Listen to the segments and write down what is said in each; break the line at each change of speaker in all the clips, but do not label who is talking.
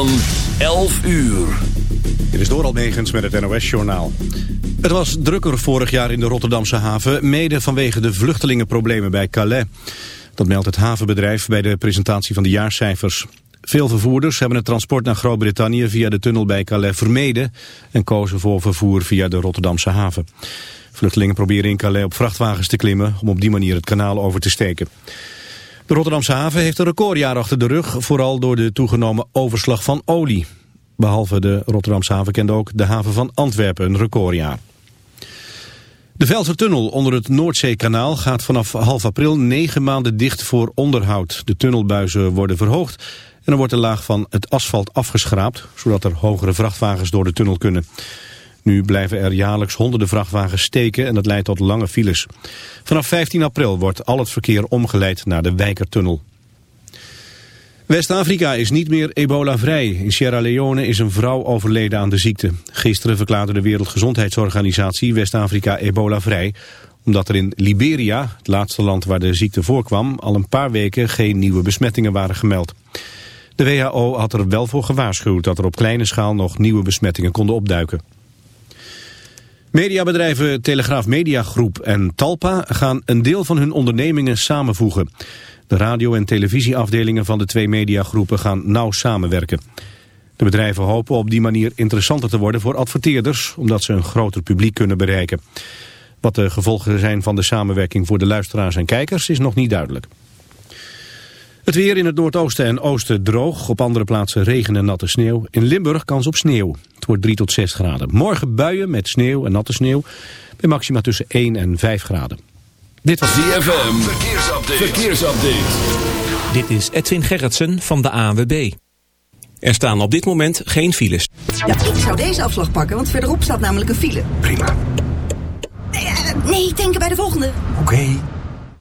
Van 11 uur.
Dit is Doral Megens met het NOS-journaal. Het was drukker vorig jaar in de Rotterdamse haven... mede vanwege de vluchtelingenproblemen bij Calais. Dat meldt het havenbedrijf bij de presentatie van de jaarcijfers. Veel vervoerders hebben het transport naar Groot-Brittannië... via de tunnel bij Calais vermeden... en kozen voor vervoer via de Rotterdamse haven. Vluchtelingen proberen in Calais op vrachtwagens te klimmen... om op die manier het kanaal over te steken. De Rotterdamse haven heeft een recordjaar achter de rug, vooral door de toegenomen overslag van olie. Behalve de Rotterdamse haven kende ook de haven van Antwerpen een recordjaar. De Velsertunnel onder het Noordzeekanaal gaat vanaf half april negen maanden dicht voor onderhoud. De tunnelbuizen worden verhoogd en er wordt een laag van het asfalt afgeschraapt, zodat er hogere vrachtwagens door de tunnel kunnen. Nu blijven er jaarlijks honderden vrachtwagens steken en dat leidt tot lange files. Vanaf 15 april wordt al het verkeer omgeleid naar de Wijkertunnel. West-Afrika is niet meer ebola-vrij. In Sierra Leone is een vrouw overleden aan de ziekte. Gisteren verklaarde de Wereldgezondheidsorganisatie West-Afrika ebola-vrij... omdat er in Liberia, het laatste land waar de ziekte voorkwam... al een paar weken geen nieuwe besmettingen waren gemeld. De WHO had er wel voor gewaarschuwd dat er op kleine schaal nog nieuwe besmettingen konden opduiken. Mediabedrijven Telegraaf Mediagroep en Talpa gaan een deel van hun ondernemingen samenvoegen. De radio- en televisieafdelingen van de twee mediagroepen gaan nauw samenwerken. De bedrijven hopen op die manier interessanter te worden voor adverteerders, omdat ze een groter publiek kunnen bereiken. Wat de gevolgen zijn van de samenwerking voor de luisteraars en kijkers is nog niet duidelijk. Het weer in het noordoosten en oosten droog. Op andere plaatsen regen en natte sneeuw. In Limburg kans op sneeuw. Het wordt 3 tot 6 graden. Morgen buien met sneeuw en natte sneeuw. Bij maxima tussen 1 en 5 graden.
Dit was DFM. Verkeersupdate. Verkeersupdate.
Dit is Edwin Gerritsen van de ANWB. Er staan op dit moment geen files.
Ja, ik zou deze afslag pakken, want verderop staat namelijk een file.
Prima.
Nee, uh, nee denken bij de volgende.
Oké. Okay.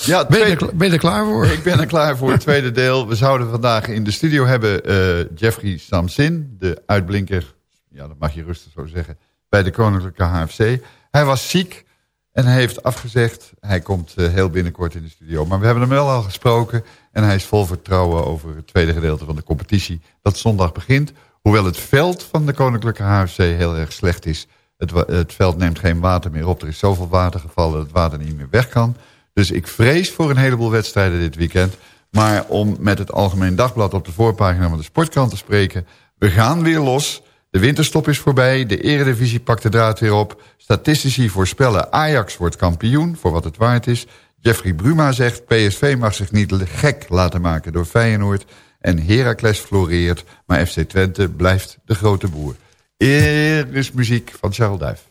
Ja,
Ben je, ben je er klaar voor?
ik ben er klaar voor het tweede deel. We zouden vandaag in de studio hebben eh, Jeffrey Samsin, de uitblinker, ja dat mag je rustig zo zeggen, bij de Koninklijke HFC. Hij was ziek en hij heeft afgezegd. Hij komt eh, heel binnenkort in de studio. Maar we hebben hem wel al gesproken en hij is vol vertrouwen over het tweede gedeelte van de competitie dat zondag begint. Hoewel het veld van de Koninklijke HFC heel erg slecht is. Het, het veld neemt geen water meer op. Er is zoveel water gevallen dat het water niet meer weg kan. Dus ik vrees voor een heleboel wedstrijden dit weekend. Maar om met het Algemeen Dagblad op de voorpagina van de Sportkrant te spreken... we gaan weer los. De winterstop is voorbij. De eredivisie pakt de draad weer op. Statistici voorspellen Ajax wordt kampioen, voor wat het waard is. Jeffrey Bruma zegt PSV mag zich niet gek laten maken door Feyenoord. En Heracles floreert, maar FC Twente blijft de grote boer. Hier is muziek van Charles Duif.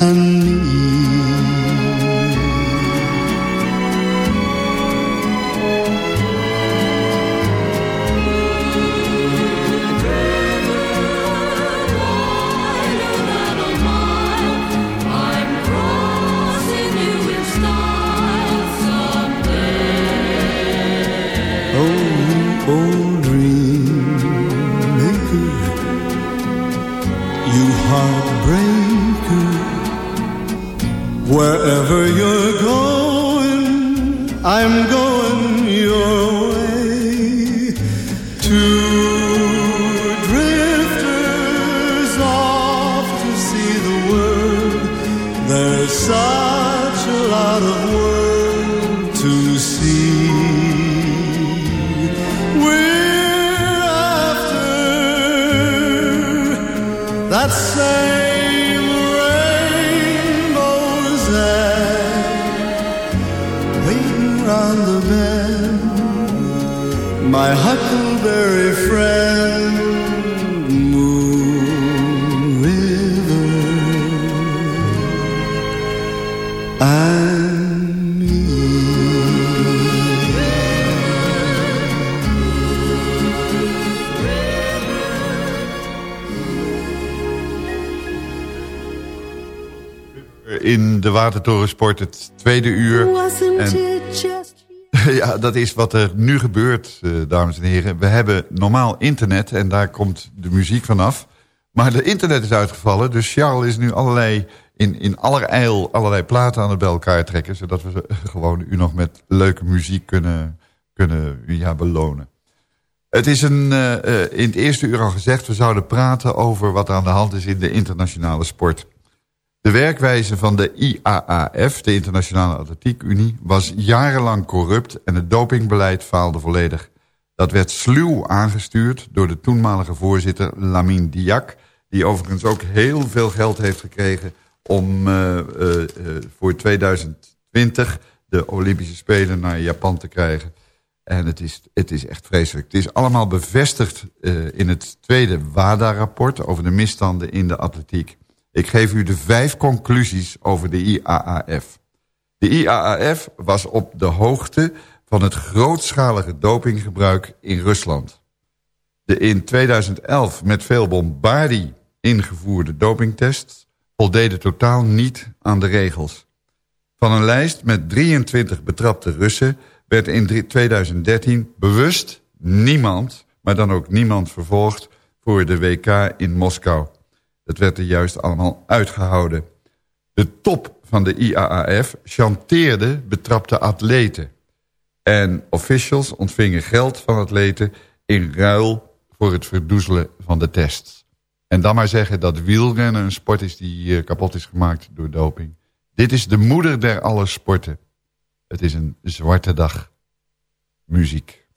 and
Watertorensport het tweede uur. En ja, dat is wat er nu gebeurt, eh, dames en heren. We hebben normaal internet en daar komt de muziek vanaf. Maar de internet is uitgevallen, dus Charles is nu allerlei, in, in allerijl allerlei platen aan het bij elkaar trekken. Zodat we gewoon u nog met leuke muziek kunnen, kunnen ja, belonen. Het is een, eh, eh, in het eerste uur al gezegd, we zouden praten over wat er aan de hand is in de internationale sport. De werkwijze van de IAAF, de Internationale Atletiek Unie, was jarenlang corrupt en het dopingbeleid faalde volledig. Dat werd sluw aangestuurd door de toenmalige voorzitter Lamine Diak, die overigens ook heel veel geld heeft gekregen om uh, uh, uh, voor 2020 de Olympische Spelen naar Japan te krijgen. En het is, het is echt vreselijk. Het is allemaal bevestigd in het tweede WADA-rapport over de misstanden in de atletiek. Ik geef u de vijf conclusies over de IAAF. De IAAF was op de hoogte van het grootschalige dopinggebruik in Rusland. De in 2011 met veel bombardie ingevoerde dopingtests voldeden totaal niet aan de regels. Van een lijst met 23 betrapte Russen werd in 2013 bewust niemand, maar dan ook niemand vervolgd voor de WK in Moskou. Dat werd er juist allemaal uitgehouden. De top van de IAAF chanteerde betrapte atleten. En officials ontvingen geld van atleten in ruil voor het verdoezelen van de tests. En dan maar zeggen dat wielrennen een sport is die eh, kapot is gemaakt door doping. Dit is de moeder der alle sporten. Het is een zwarte dag. Muziek.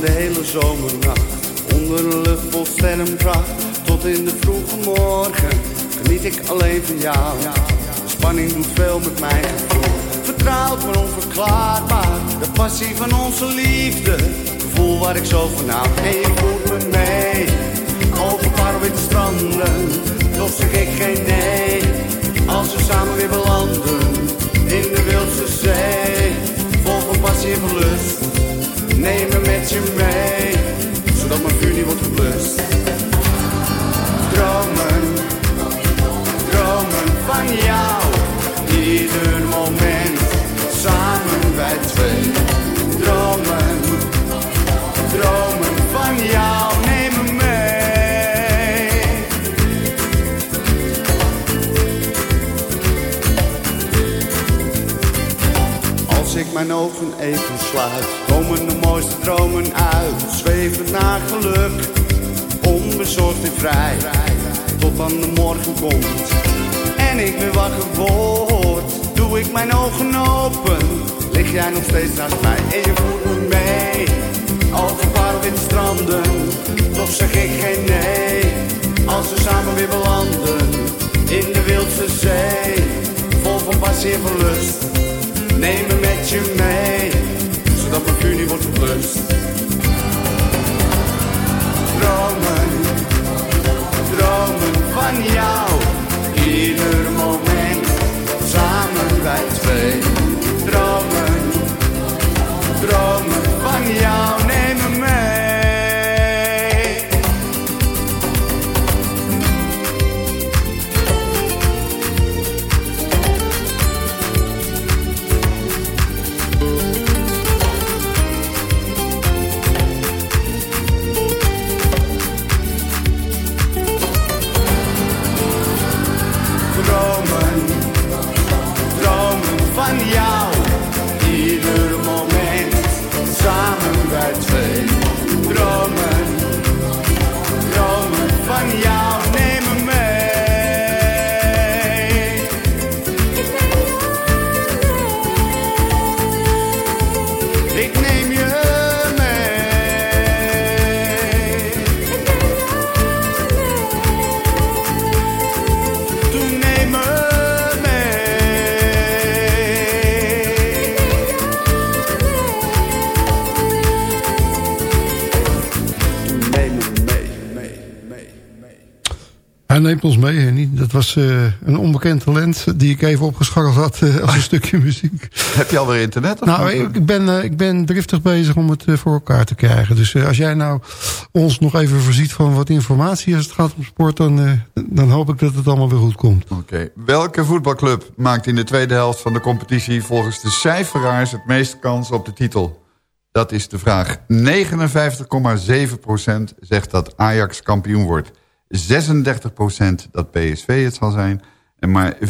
De hele zomernacht, onder een lucht vol sterrenpracht. Tot in de vroege morgen, geniet ik alleen van jou. De spanning doet veel met mijn gevoel. Vertrouwd maar onverklaarbaar, de passie van onze liefde. Gevoel waar ik zo van hou. En je voert me mee, over een paar witte stranden. Toch zeg ik geen nee, als we samen weer belanden. In de wildse zee, vol van passie en lust. Neem me met je mee, zodat mijn vuur niet wordt geblust. Dromen, dromen van jou. Ieder moment, samen wij twee. Dromen, dromen van jou. Neem me mee. Als ik mijn ogen even sluit, komen de mooiste dromen uit. Zwevend naar geluk, onbezorgd en vrij. Tot dan de morgen komt en ik weer wakker word. Doe ik mijn ogen open, lig jij nog steeds naast mij. En je voert me mee, over parelwitte stranden. Toch zeg ik geen nee, als we samen weer belanden. In de wildste zee, vol van passie en van lust. Neem me met je mee, zodat mijn niet wordt geblust. Dromen, dromen van jou. Ieder moment, samen wij twee. Dromen, dromen van jou.
Dat was eh, een onbekend talent die ik even opgeschakeld had eh, als een stukje muziek.
Heb je alweer internet? Of
Nou, ik, ik ben, eh, ik ben driftig bezig om het voor elkaar te krijgen. Dus als jij nou ons nog even voorziet van wat informatie als het gaat om sport... dan, dan hoop ik dat het allemaal weer goed komt.
Oké. Welke voetbalclub maakt in de tweede helft van de competitie... volgens de cijferaars het meeste kans op de titel? Dat is de vraag. 59,7% zegt dat Ajax kampioen wordt. 36% dat PSV het zal zijn. En maar 4,3%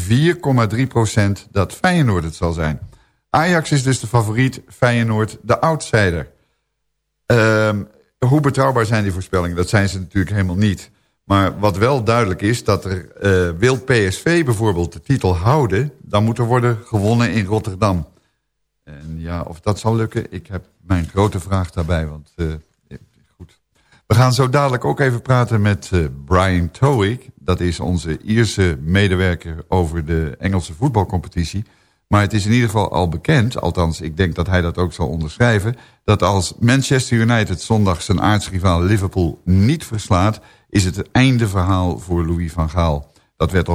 dat Feyenoord het zal zijn. Ajax is dus de favoriet, Feyenoord de outsider. Ehm, hoe betrouwbaar zijn die voorspellingen? Dat zijn ze natuurlijk helemaal niet. Maar wat wel duidelijk is, dat er eh, wil PSV bijvoorbeeld de titel houden... dan moet er worden gewonnen in Rotterdam. En ja, of dat zal lukken, ik heb mijn grote vraag daarbij. Want eh. We gaan zo dadelijk ook even praten met eh, Brian Towick. Dat is onze Ierse medewerker over de Engelse voetbalcompetitie. Maar het is in ieder geval al bekend, althans ik denk dat hij dat ook zal onderschrijven... dat als Manchester United zondag zijn aartsrivaal Liverpool niet verslaat... is het het einde verhaal voor Louis van Gaal. Dat werd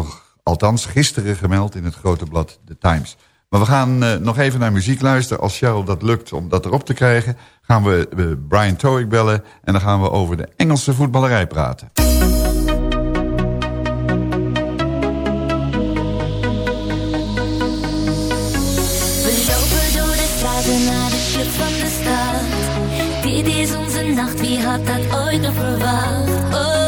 althans gisteren gemeld in het grote blad The Times. Maar we gaan eh, nog even naar muziek luisteren. Als Cheryl dat lukt om dat erop te krijgen... gaan we eh, Brian Towick bellen... en dan gaan we over de Engelse voetballerij praten.
Dit is onze nacht, wie had dat ooit nog verwacht? Oh.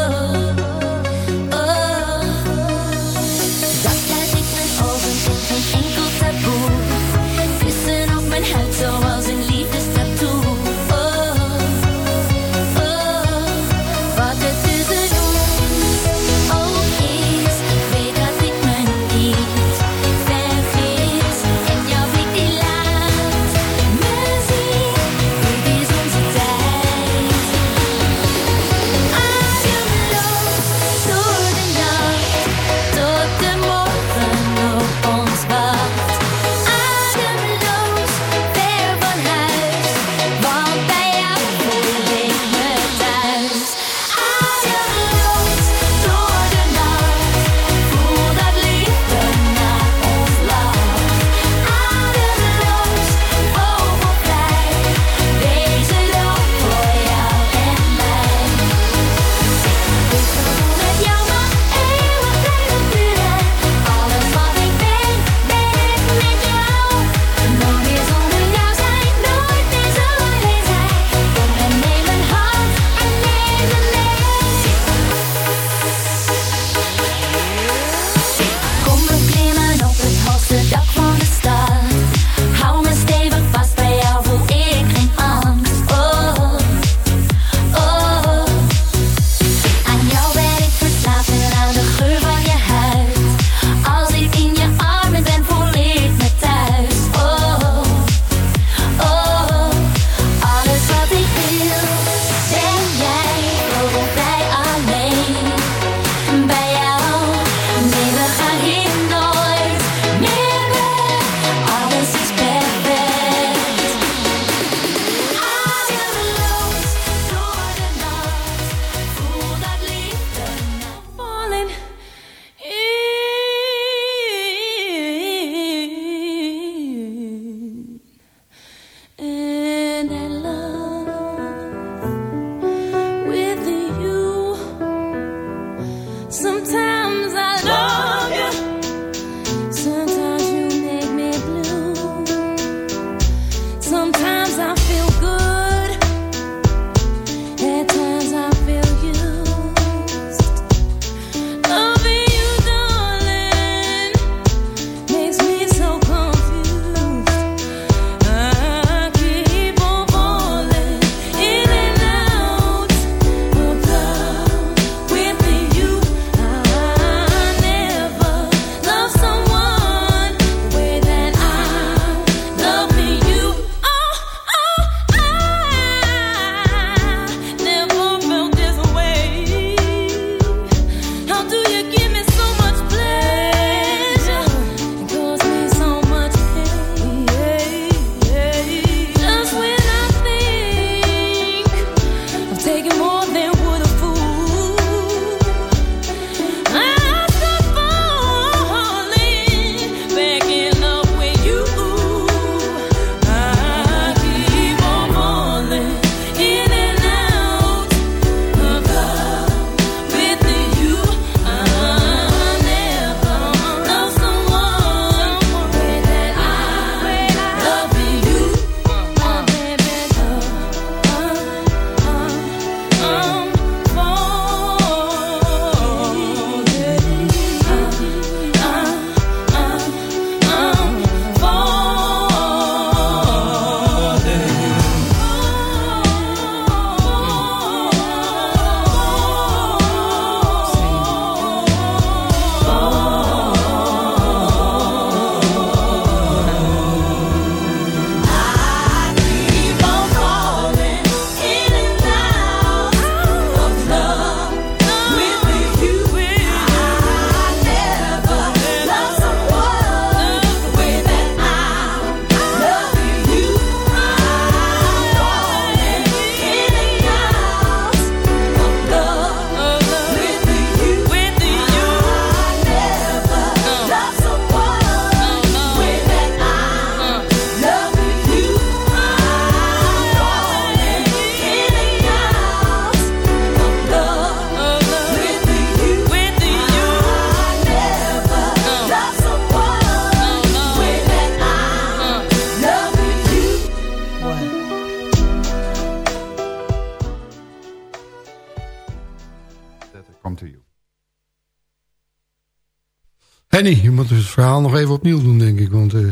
Henny, je moet het verhaal nog even opnieuw doen, denk ik. Want, uh...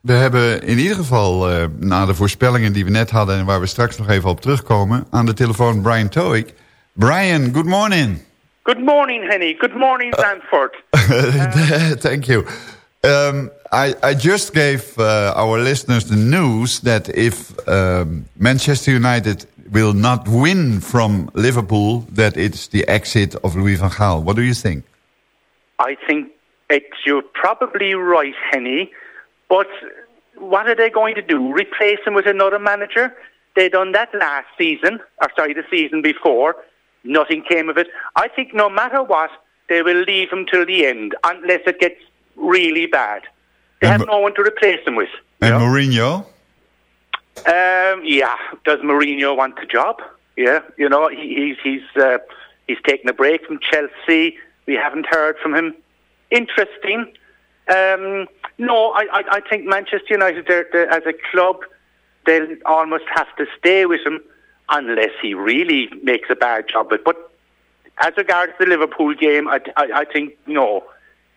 We hebben in ieder geval, uh, na de voorspellingen die we net hadden... en waar we straks nog even op terugkomen... aan de telefoon Brian Toik. Brian, good morning.
Good morning, Henny. Good morning, Zandvoort.
Thank you. Um, I, I, just gave uh, our listeners the news that if um, Manchester United will not win from Liverpool, that it's the exit of Louis van Gaal. What do you think?
I think it's, you're probably right, Henny. But what are they going to do? Replace him with another manager? They done that last season, or sorry, the season before. Nothing came of it. I think no matter what, they will leave him till the end, unless it gets really bad. They
And
have no one to replace him with.
And Mourinho?
Um, yeah, does Mourinho want the job? Yeah, you know he, he's he's uh, he's taken a break from Chelsea. We haven't heard from him. Interesting. Um, no, I, I, I think Manchester United they're, they're, as a club they'll almost have to stay with him unless he really makes a bad job. But but as regards the Liverpool game, I, I, think no.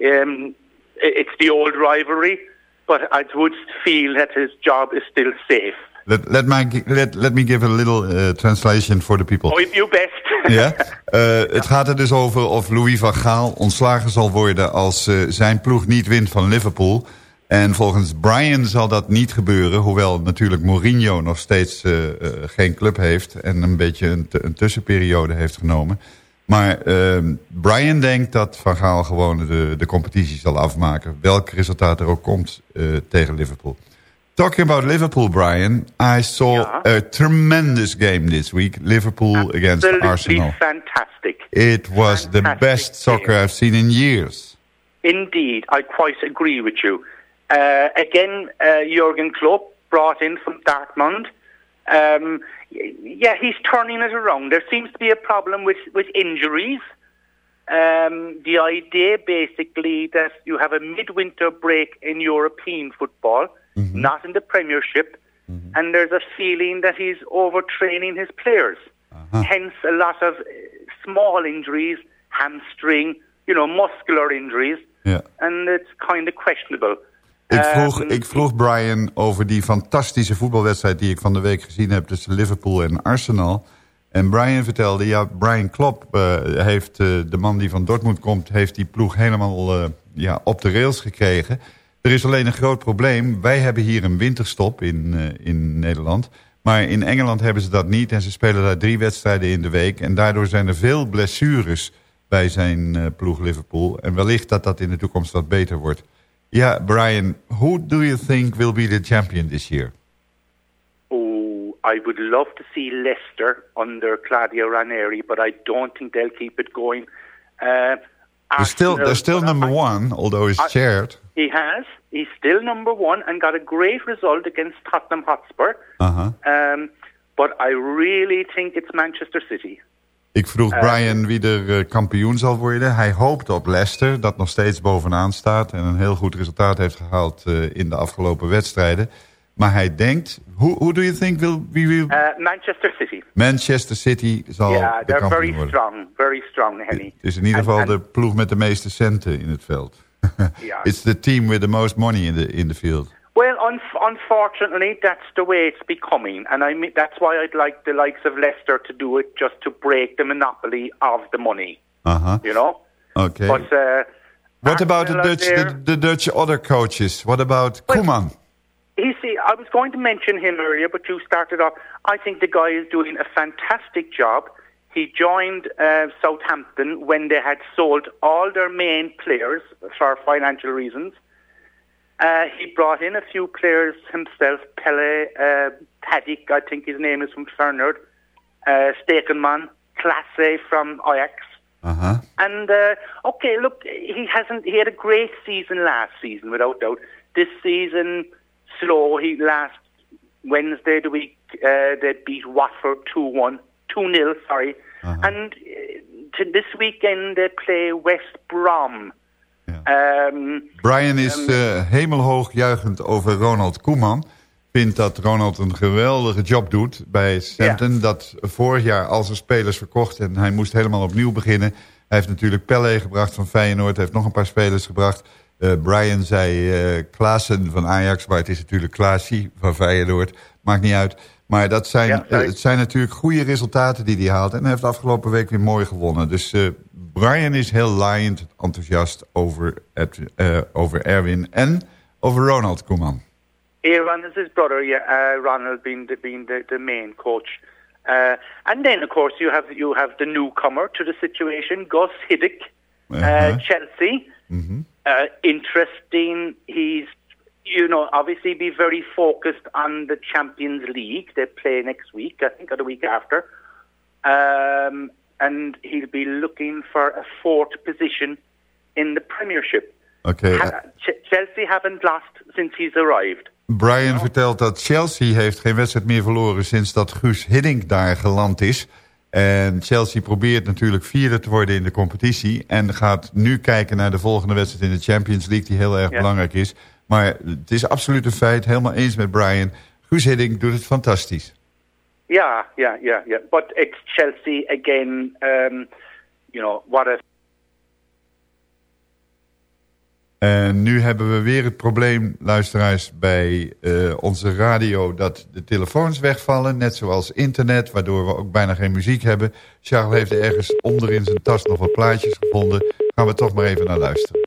Um, it- it's the old rivalry, but I would feel that his job is still safe.
Let, let, my, let, let me give a little uh, translation for the people.
Oh, you best.
Ja? Eh, het gaat er dus over of Louis van Gaal ontslagen zal worden... als eh, zijn ploeg niet wint van Liverpool. En volgens Brian zal dat niet gebeuren... hoewel natuurlijk Mourinho nog steeds eh, eh, geen club heeft... en een beetje een, tussenperiode heeft genomen. Maar eh, Brian denkt dat Van Gaal gewoon de, de competitie zal afmaken... welk resultaat er ook komt eh, tegen Liverpool. Talking about Liverpool, Brian, I saw a tremendous game this week. Liverpool against Arsenal.
fantastic.
It was the best soccer I've seen in years.
Indeed, I quite agree with you. Uh, again, uh, Jurgen Klopp brought in from Dartmouth. Um, yeah, he's turning it around. There seems to be a problem with, with injuries. Um, the idea basically that you have a midwinter break in European football, not in the Premiership, and there's a feeling that he's overtraining his players. Hence, a lot of uh, small injuries, hamstring, you know, muscular injuries,
Ja.
and it's kind of questionable.
Ik vroeg,
Um,
ik vroeg Brian over die fantastische voetbalwedstrijd... die ik van de week gezien heb tussen Liverpool en Arsenal. En Brian vertelde, ja, Brian Klopp eh, heeft eh, de man die van Dortmund komt... heeft die ploeg helemaal eh, ja, op de rails gekregen. Er is alleen een groot probleem. Wij hebben hier een winterstop in, eh, in Nederland... Maar in Engeland hebben ze dat niet en ze spelen daar drie wedstrijden in de week. En daardoor zijn er veel blessures bij zijn eh, ploeg Liverpool. En wellicht dat dat in de toekomst wat beter wordt. Ja, Brian, who do you think will be the champion this year?
Oh, I would love to see Leicester under Claudio Ranieri, but I don't think they'll keep it going. Uh,
They're still, they're still number one, although it's
I-
shared.
He has. He's still number one and got a great result against Tottenham Hotspur. Um, but I really think it's Manchester City.
Ik vroeg
Eh,
Brian wie er eh, kampioen zal worden. Hij hoopt op Leicester, dat nog steeds bovenaan staat... en een heel goed resultaat heeft gehaald eh, in de afgelopen wedstrijden. Maar hij denkt... Who, who do you think will.
Uh, Manchester City.
Manchester City zal
yeah,
de
they're
kampioen
very
worden.
strong. Very strong, Henny.
Het is in ieder geval de ploeg met de meeste centen in het veld.
Ja.
It's the team with the most money in the, in the field.
Well, un- unfortunately, that's the way it's becoming, and I mean that's why I'd like the likes of Leicester to do it, just to break the monopoly of the money.
Uh-huh.
You know.
Okay.
But uh,
What about the Dutch, the, the Dutch other coaches? What about Koeman?
You see, I was going to mention him earlier, but you started off. I think the guy is doing a fantastic job. He joined uh, Southampton when they had sold all their main players for financial reasons. Uh, he brought in a few players himself, Pele, uh, Tadic, I think his name is from Fernand, uh, Stekenman, Klasse from Ajax.
Uh-huh.
And uh, okay, look, he hasn't. He had a great season last season, without doubt. This season, slow. He last Wednesday the week uh, they beat Watford two one, two 0 Sorry, and uh, to this weekend they play West Brom. Um,
Brian is
Um,
eh, hemelhoog juichend over Ronald Koeman. vindt dat Ronald een geweldige job doet bij Southampton. Dat vorig jaar al zijn spelers verkocht en hij moest helemaal opnieuw beginnen. Hij heeft natuurlijk Pelle gebracht van Feyenoord. Hij heeft nog een paar spelers gebracht. Uh, Brian zei uh, Klaassen van Ajax, maar het is natuurlijk Klaasie van Feyenoord. Maakt niet uit. Maar dat zijn, ja, uh, het zijn natuurlijk goede resultaten die hij haalt. En hij heeft afgelopen week weer mooi gewonnen. Dus Brian is heel laaiend enthousiast over, het, over Erwin en over Ronald Koeman.
Aaron is his brother, yeah, Ronald being, the, being the, the main coach. Uh, and then, of course, you have you have the newcomer to the situation, Gus Hiddick, uh -huh. Chelsea.
Mm -hmm.
uh, interesting. He's, you know, obviously be very focused on the Champions League. They play next week, I think, or the week after. Um, and he'll be looking for a fourth position in the Premiership.
Okay.
Ha Ch Chelsea haven't lost since he's arrived.
Brian vertelt dat Chelsea heeft geen wedstrijd meer verloren... sinds dat Guus Hiddink daar geland is. En Chelsea probeert natuurlijk vierde te worden in de competitie... en gaat nu kijken naar de volgende wedstrijd in de Champions League... die heel erg belangrijk is. Maar het is absoluut een feit, helemaal eens met Brian. Guus Hiddink doet het fantastisch.
Ja, ja, ja, ja. But it's Chelsea again, um, you know, what a
En nu hebben we weer het probleem, luisteraars, bij uh, onze radio... dat de telefoons wegvallen, net zoals internet... waardoor we ook bijna geen muziek hebben. Charles heeft ergens onder in zijn tas nog wat plaatjes gevonden. Gaan we toch maar even naar luisteren.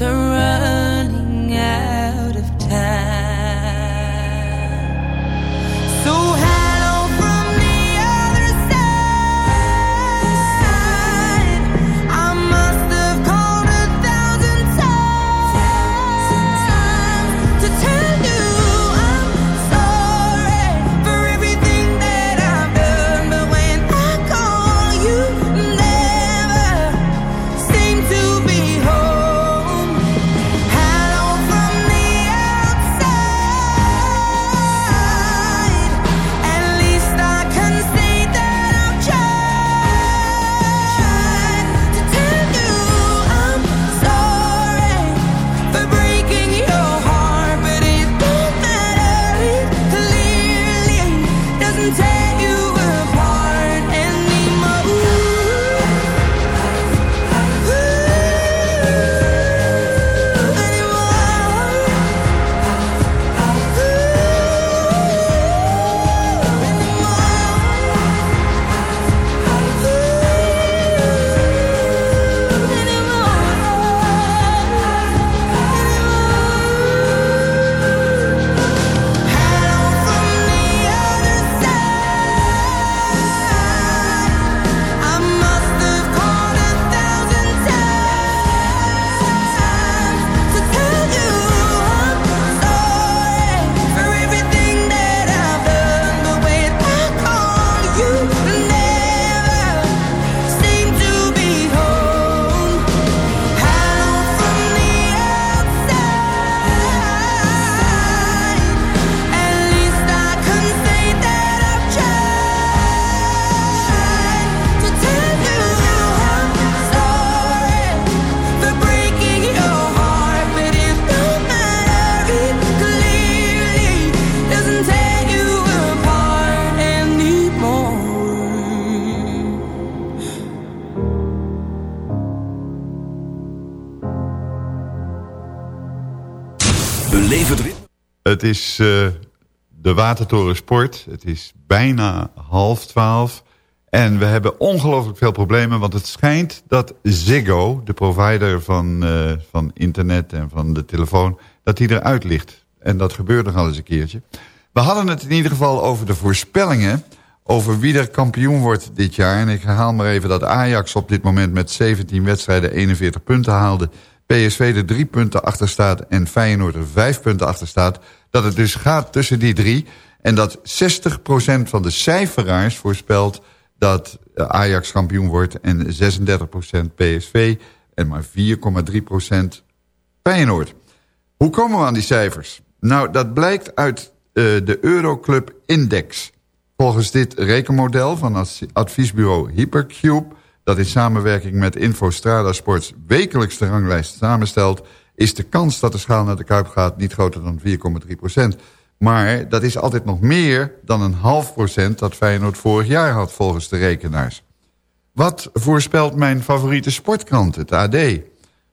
are running out
het
is uh, de Watertoren Sport. Het is bijna half twaalf. En we hebben ongelooflijk veel problemen, want het schijnt dat Ziggo, de provider van, uh, van internet en van de telefoon, dat die eruit ligt. En dat gebeurt nog al eens een keertje. We hadden het in ieder geval over de voorspellingen over wie er kampioen wordt dit jaar. En ik herhaal maar even dat Ajax op dit moment met 17 wedstrijden 41 punten haalde. PSV er drie punten achter staat en Feyenoord er vijf punten achter staat. Dat het dus gaat tussen die drie. En dat 60% van de cijferaars voorspelt dat Ajax kampioen wordt en 36% PSV en maar 4,3% Feyenoord. Hoe komen we aan die cijfers? Nou, dat blijkt uit uh, de Euroclub Index. Volgens dit rekenmodel van adviesbureau Hypercube... dat in samenwerking met Infostrada Sports wekelijks de ranglijst samenstelt... is de kans dat de schaal naar de Kuip gaat niet groter dan 4,3% Maar dat is altijd nog meer dan een half procent dat Feyenoord vorig jaar had volgens de rekenaars. Wat voorspelt mijn favoriete sportkrant, het AD?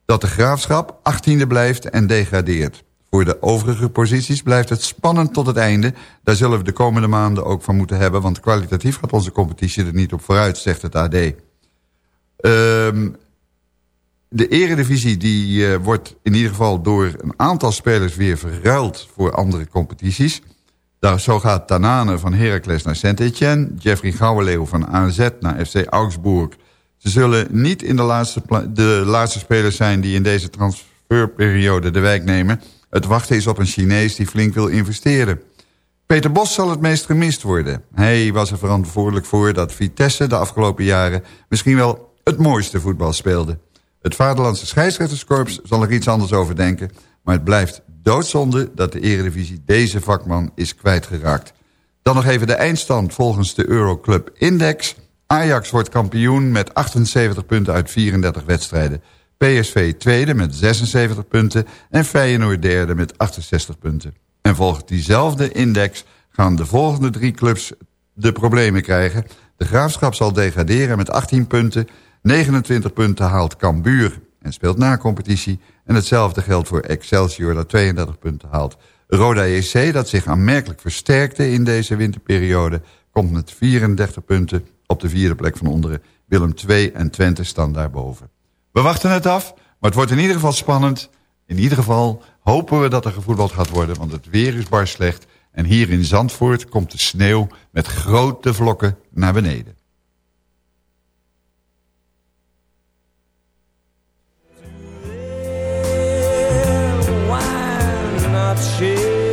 Dat de Graafschap 18e blijft en degradeert. Voor de overige posities blijft het spannend tot het einde. Daar zullen we de komende maanden ook van moeten hebben... want kwalitatief gaat onze competitie er niet op vooruit, zegt het AD. Um, de eredivisie die, uh, wordt in ieder geval door een aantal spelers... weer verruild voor andere competities. Daar, zo gaat Tanane van Heracles naar Saint-Etienne... Jeffrey Gouwenleeuw van AZ naar FC Augsburg. Ze zullen niet in de laatste, de laatste spelers zijn... die in deze transferperiode de wijk nemen... Het wachten is op een Chinees die flink wil investeren. Peter Bos zal het meest gemist worden. Hij was er verantwoordelijk voor dat Vitesse de afgelopen jaren... misschien wel het mooiste voetbal speelde. Het Vaderlandse scheidsrechterskorps zal er iets anders over denken... maar het blijft doodzonde dat de eredivisie deze vakman is kwijtgeraakt. Dan nog even de eindstand volgens de Euroclub Index. Ajax wordt kampioen met 78 punten uit 34 wedstrijden. PSV tweede met 76 punten en Feyenoord derde met 68 punten. En volgens diezelfde index gaan de volgende drie clubs de problemen krijgen. De Graafschap zal degraderen met 18 punten. 29 punten haalt Cambuur en speelt na competitie. En hetzelfde geldt voor Excelsior dat 32 punten haalt. Roda JC, dat zich aanmerkelijk versterkte in deze winterperiode... komt met 34 punten op de vierde plek van onderen. Willem II en Twente staan daarboven. We wachten het af, maar het wordt in ieder geval spannend. In ieder geval hopen we dat er gevoetbald gaat worden, want het weer is bar slecht. En hier in Zandvoort komt de sneeuw met grote vlokken naar beneden.
shade.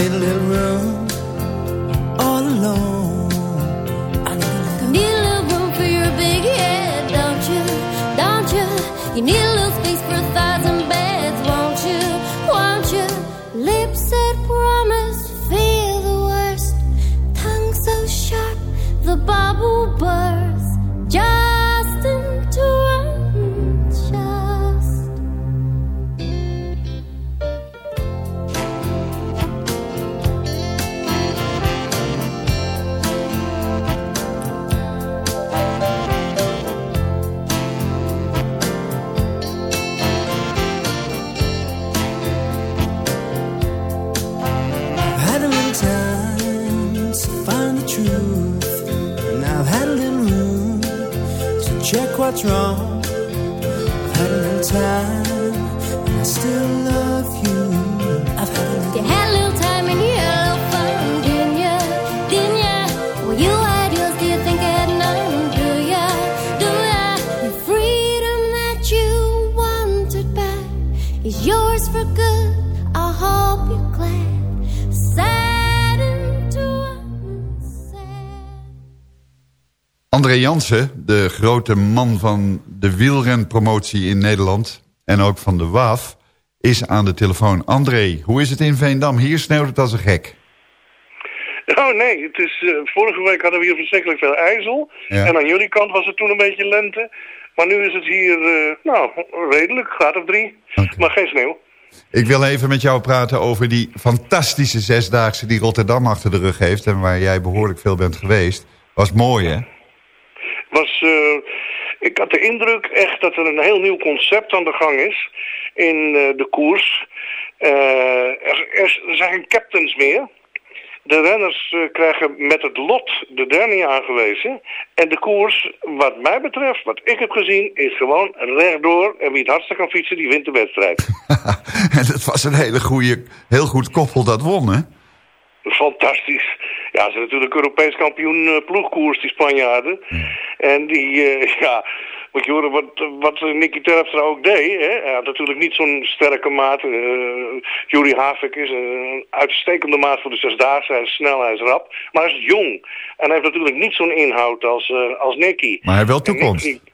I need a little room
André Jansen, de grote man van de wielrenpromotie in Nederland... en ook van de WAF, is aan de telefoon. André, hoe is het in Veendam? Hier sneeuwt het als een gek.
Oh nee, het is, eh, vorige week hadden we hier verschrikkelijk veel ijzel.
Ja.
En aan jullie kant was het toen een beetje lente. Maar nu is het hier, eh, nou, redelijk, graad of drie. Maar geen sneeuw.
Ik wil even met jou praten over die fantastische zesdaagse... die Rotterdam achter de rug heeft en waar jij behoorlijk veel bent geweest. Was mooi, hè?
Was, eh, ik had de indruk echt dat er een heel nieuw concept aan de gang is in eh, de koers. Eh, er, er, zijn captains meer. De renners krijgen met het lot de dernie aangewezen. En de koers, wat mij betreft, wat ik heb gezien, is gewoon rechtdoor. En wie het hardste kan fietsen, die wint de wedstrijd.
En het was een hele goede, heel goed koppel dat won, hè?
Fantastisch. Ja, ze zijn natuurlijk Europees kampioen eh, ploegkoers, die Spanjaarden. En die, eh, ja, moet je horen wat, wat Nicky Terpstra ook deed. Hè? Hij had natuurlijk niet zo'n sterke maat. Uh, Juri Havik is een uitstekende maat voor de zesdaagse. Hij is snel, hij is rap. Maar hij is jong. En hij heeft natuurlijk niet zo'n inhoud als, als Nicky.
Maar hij heeft wel toekomst.
Nicky-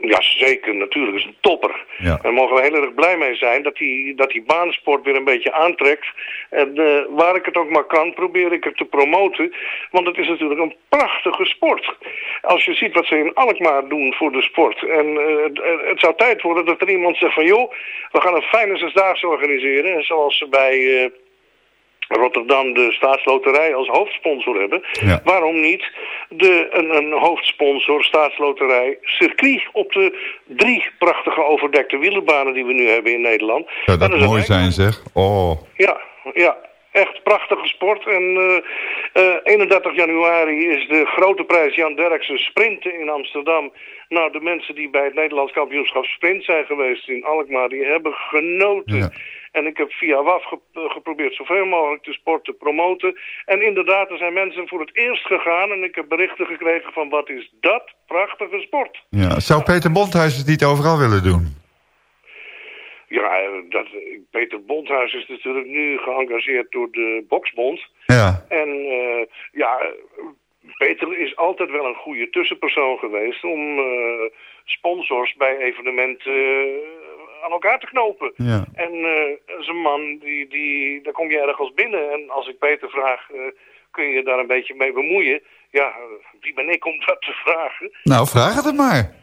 ja, zeker, natuurlijk. is een topper.
Ja.
Daar mogen we heel erg blij mee zijn dat die, dat die baansport weer een beetje aantrekt. En eh, waar ik het ook maar kan, probeer ik het te promoten. Want het is natuurlijk een prachtige sport. Als je ziet wat ze in Alkmaar doen voor de sport. En eh, het, het zou tijd worden dat er iemand zegt van... joh, we gaan een fijne zesdaagse organiseren. En zoals ze bij... eh, Rotterdam de staatsloterij als hoofdsponsor hebben.
Ja.
Waarom niet de, een, een hoofdsponsor, staatsloterij, circuit op de drie prachtige overdekte wielerbanen die we nu hebben in Nederland.
Zou dat
het
mooi zijn, zeg. Oh,
ja, ja. Echt prachtige sport. En eh, eh, 31 januari is de grote prijs Jan Derksen sprinten in Amsterdam. Nou, de mensen die bij het Nederlands kampioenschap sprint zijn geweest in Alkmaar, die hebben genoten. En ik heb via WAF eh, geprobeerd zoveel mogelijk de sport te promoten. En inderdaad, er zijn mensen voor het eerst gegaan en ik heb berichten gekregen van wat is dat prachtige sport.
ja. Zou Peter Bondhuis het niet overal willen doen?
Ja, dat, Peter Bondhuis is natuurlijk nu geëngageerd door de Boksbond.
Ja.
En eh, ja, Peter is altijd wel een goede tussenpersoon geweest om eh, sponsors bij evenementen eh, aan elkaar te knopen.
Ja.
En eh zo'n man, die, die, daar kom je ergens binnen. En als ik Peter vraag, kun je daar een beetje mee bemoeien? Ja, wie ben ik om dat te vragen?
Nou, vraag het hem maar.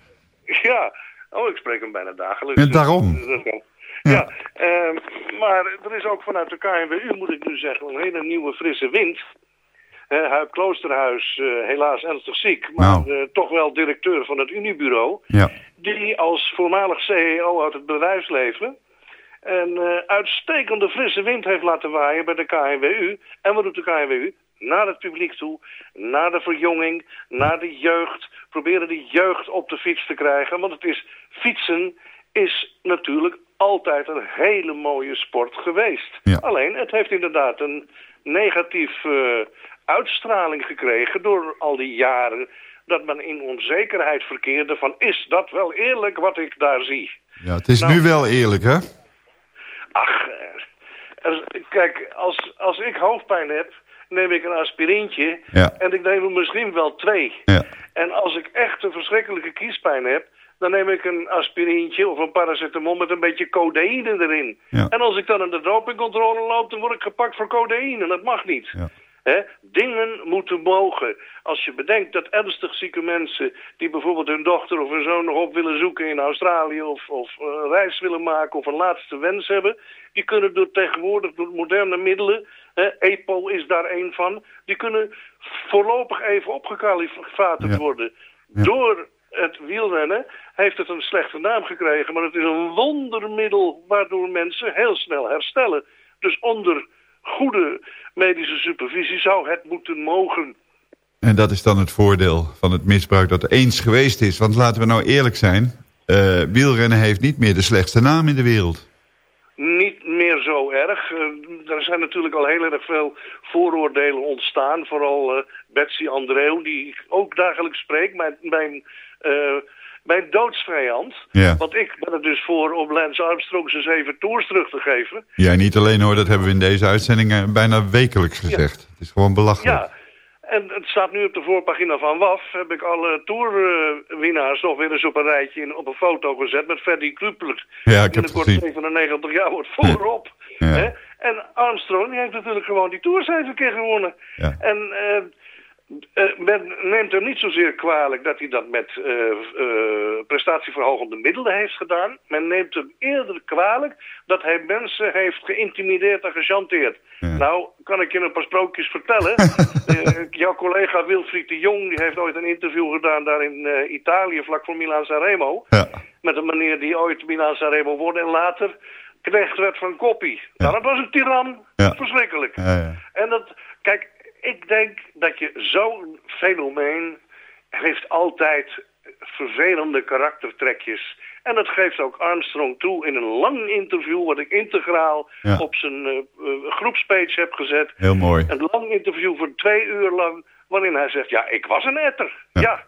Ja, oh, ik spreek hem bijna dagelijks.
Ja, daarom.
Ja, ehm, maar er is ook vanuit de KNWU, moet ik nu zeggen, een hele nieuwe frisse wind. Eh Huip Kloosterhuis, eh, helaas ernstig ziek, maar
Nou.
eh, toch wel directeur van het Unibureau.
Ja.
Die als voormalig CEO uit het bedrijfsleven een eh, uitstekende frisse wind heeft laten waaien bij de KNWU. En wat doet de KNWU? Naar het publiek toe, naar de verjonging, naar de jeugd. Proberen de jeugd op de fiets te krijgen. Want het is, fietsen is natuurlijk altijd een hele mooie sport geweest. Alleen, het heeft inderdaad een negatief eh, uitstraling gekregen door al die jaren dat men in onzekerheid verkeerde van is dat wel eerlijk wat ik daar zie?
Ja, het is
Nou.
nu wel eerlijk, hè?
Ach, er- kijk, als, als ik hoofdpijn heb, neem ik een aspirintje
Ja.
en ik neem er misschien wel twee.
Ja.
En als ik echt een verschrikkelijke kiespijn heb, dan neem ik een aspirintje of een paracetamol met een beetje codeïne erin.
Ja.
En als ik dan aan de dopingcontrole loop, dan word ik gepakt voor codeïne. Dat mag niet. Hè? Dingen moeten mogen. Als je bedenkt dat ernstig zieke mensen... die bijvoorbeeld hun dochter of hun zoon nog op willen zoeken in Australië... of, of eh, een reis willen maken of een laatste wens hebben... die kunnen door tegenwoordig door moderne middelen... Hè, EPO is daar een van... die kunnen voorlopig even opgekalifaterd
Ja.
worden. Door het wielrennen heeft het een slechte naam gekregen... maar het is een wondermiddel waardoor mensen heel snel herstellen. Dus onder goede medische supervisie zou het moeten mogen.
En dat is dan het voordeel van het misbruik dat eens geweest is. Want laten we nou eerlijk zijn, eh, wielrennen heeft niet meer de slechtste naam in de wereld.
Niet meer zo erg. Eh, er zijn natuurlijk al heel erg veel vooroordelen ontstaan. Vooral eh, Betsy Andreu, die ik ook dagelijks spreek. Mijn, mijn, mijn doodsvijand.
Ja.
Want ik ben er dus voor om Lance Armstrong zijn zeven tours terug te geven.
Jij niet alleen hoor, dat hebben we in deze uitzending eh, bijna wekelijks gezegd. Het is gewoon belachelijk.
Ja, en het staat nu op de voorpagina van WAF. Heb ik alle tourwinnaars nog weer eens op een rijtje in, op een foto gezet met Ferdy Krupler.
Ja, ik heb het gezien.
97 jaar wordt voorop.
Ja.
En Armstrong die heeft natuurlijk gewoon die tour zeven keer gewonnen.
Ja.
En eh, men neemt hem niet zozeer kwalijk dat hij dat met eh, eh, prestatieverhogende middelen heeft gedaan. Men neemt hem eerder kwalijk dat hij mensen heeft geïntimideerd en gechanteerd. Nou, kan ik je een paar sprookjes vertellen. Eh, jouw collega Wilfried de Jong die heeft ooit een interview gedaan daar in eh, Italië, vlak voor Milan Sanremo. Met een meneer die ooit Milan Sanremo won en later knecht werd van Koppie. Nou, dat was een tiran.
Ja.
Verschrikkelijk.
Ja, ja.
En dat, kijk, ik denk dat je zo'n fenomeen heeft altijd vervelende karaktertrekjes. En dat geeft ook Armstrong toe in een lang interview, wat ik integraal
Ja.
op zijn eh, eh, groepspage heb gezet.
Heel mooi.
Een lang interview van twee uur lang, waarin hij zegt, ja, ik was een etter. Ja.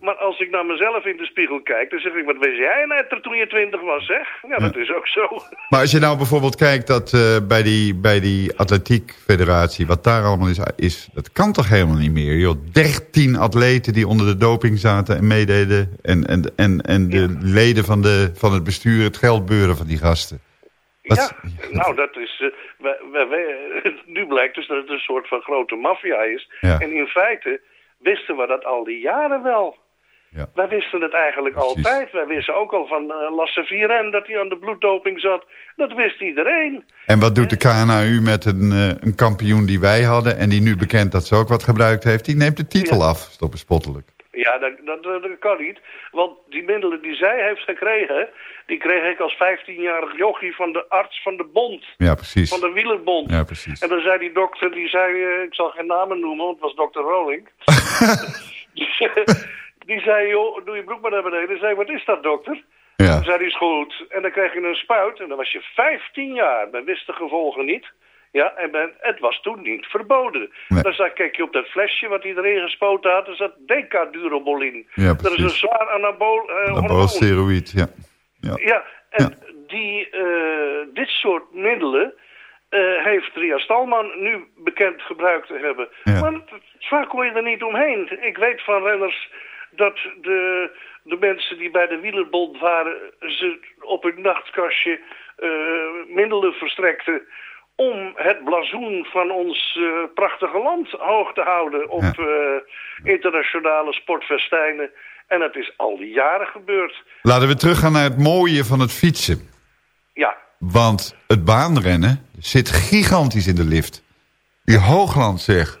Maar als ik naar mezelf in de spiegel kijk, dan zeg ik, wat was jij een etter toen je twintig was, zeg? Ja, dat is ook zo.
Maar als je nou bijvoorbeeld kijkt dat eh, bij, die, bij die atletiekfederatie, wat daar allemaal is, is, dat kan toch helemaal niet meer. Joh, 13 atleten die onder de doping zaten en meededen. En, en, en, en de leden van, de, van het bestuur het geld beuren van die gasten. Wat-
Ja, nou dat is... eh, wij- wij- nu blijkt dus dat het een soort van grote maffia is.
Ja.
En in feite wisten we dat al die jaren wel.
Ja.
Wij wisten het eigenlijk altijd. Wij wisten ook al van uh, Lasse Viren dat hij aan de bloeddoping zat. Dat wist iedereen.
En wat doet de KNAU met een, eh, een kampioen die wij hadden... en die nu bekend dat ze ook wat gebruikt heeft? Die neemt de titel af. Is toch bespottelijk.
Ja, dat, dat, dat kan niet. Want die middelen die zij heeft gekregen... die kreeg ik als 15-jarig jochie van de arts van de bond.
Ja, precies.
Van de wielerbond.
Ja, precies.
En dan zei die dokter, die zei, eh, ik zal geen namen noemen, want het was dokter Rowling. die, zei- die joh, doe je broek maar naar beneden. Ik zei, wat is dat dokter?
Ja.
Toen zei hij, is goed. En dan kreeg je een spuit en dan was je 15 jaar. Men wist de gevolgen niet. Ja, en men, het was toen niet verboden. Dan zag, kijk je op dat flesje wat hij erin gespoten had, er zat decadurobolin.
Ja,
dat is een zwaar anabool eh, hormoon.
steroïd, ja. ja.
Ja, en Die, eh, dit soort middelen eh, heeft Ria Stalman nu bekend gebruikt te hebben. Maar vaak kon je er niet omheen. Ik weet van renners dat de, de mensen die bij de wielerbond waren... ze op hun nachtkastje eh, middelen verstrekten om het blazoen van ons eh, prachtige land hoog te houden op eh, internationale sportfestijnen. En het is al die jaren gebeurd.
Laten we teruggaan naar het mooie van het fietsen.
Ja,
Want het baanrennen zit gigantisch in de lift. Die Hoogland zeg.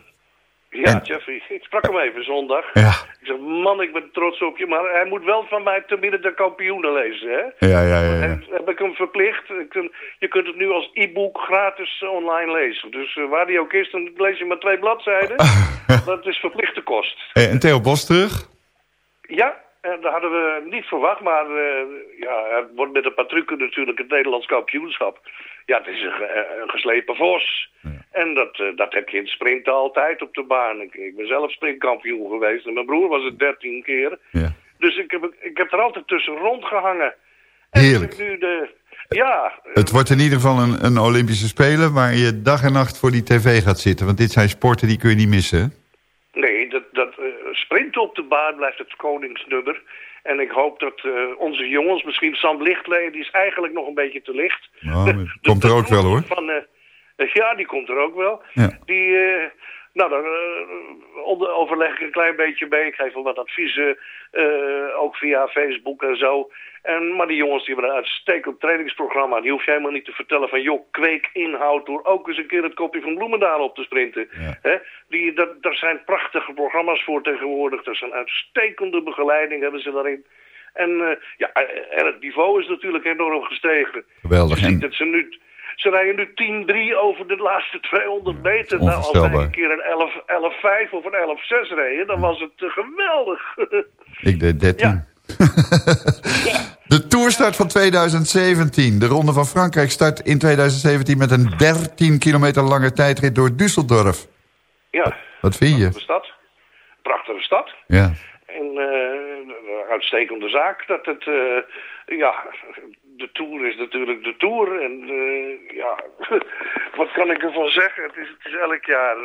Ja Jeffrey, ik sprak hem even zondag.
Ja.
Ik zeg, man, ik ben trots op je, maar hij moet wel van mij te midden de kampioenen lezen, hè?
Ja, ja, ja. ja.
En heb ik hem verplicht. Je kunt het nu als e-book gratis eh, online lezen. Dus eh, waar die ook is, dan lees je maar twee bladzijden. dat is verplichte kost.
Hey, en Theo Bos terug?
Ja, En dat hadden we niet verwacht, maar eh, ja, het wordt met de patrukken natuurlijk het Nederlands kampioenschap. Ja, het is een, een geslepen vos. En dat, eh, dat heb je in sprinten altijd op de baan. Ik, ik ben zelf sprintkampioen geweest en mijn broer was het dertien keer. Dus ik heb, ik heb er altijd tussen rondgehangen.
Heerlijk.
Nu de, ja,
Het wordt in ieder geval een, een Olympische Spelen... waar je dag en nacht voor die tv gaat zitten. Want dit zijn sporten die kun je niet missen.
Nee, dat, dat sprinten op de baan blijft het koningsnummer. En ik hoop dat eh, onze jongens, misschien Sam Lichtleden, die is eigenlijk nog een beetje te licht.
Nou, komt er ook wel hoor.
Van, eh, ja, die komt er ook wel.
Ja.
Die, nou, daar overleg ik een klein beetje mee. Ik geef wel wat adviezen, ook via Facebook en zo. En, maar die jongens die hebben een uitstekend trainingsprogramma. Die hoef je helemaal niet te vertellen van... joh, kweek inhoud door ook eens een keer het kopje van Bloemendaal op te sprinten. Hè? Die, dat, daar zijn prachtige programma's voor tegenwoordig. Er zijn uitstekende begeleiding hebben ze daarin. En, eh, ja, en het niveau is natuurlijk enorm gestegen.
Geweldig.
Je ziet dat ze nu... Ze rijden nu 10-3 over de laatste 200 meter. Nou, als wij een keer een 11 11-5 of een 11-6 reden, dan was het eh, geweldig.
ik deed 13. De Tourstart van 2017. De Ronde van Frankrijk start in 2017 met een 13 kilometer lange tijdrit door Düsseldorf.
ja,
Wat vind je?
prachtige stad. Prachtige stad.
Ja.
En eh, een uitstekende zaak dat het, eh, ja, de Tour is natuurlijk de Tour. En eh, ja, wat kan ik ervan zeggen? Het is, het is elk jaar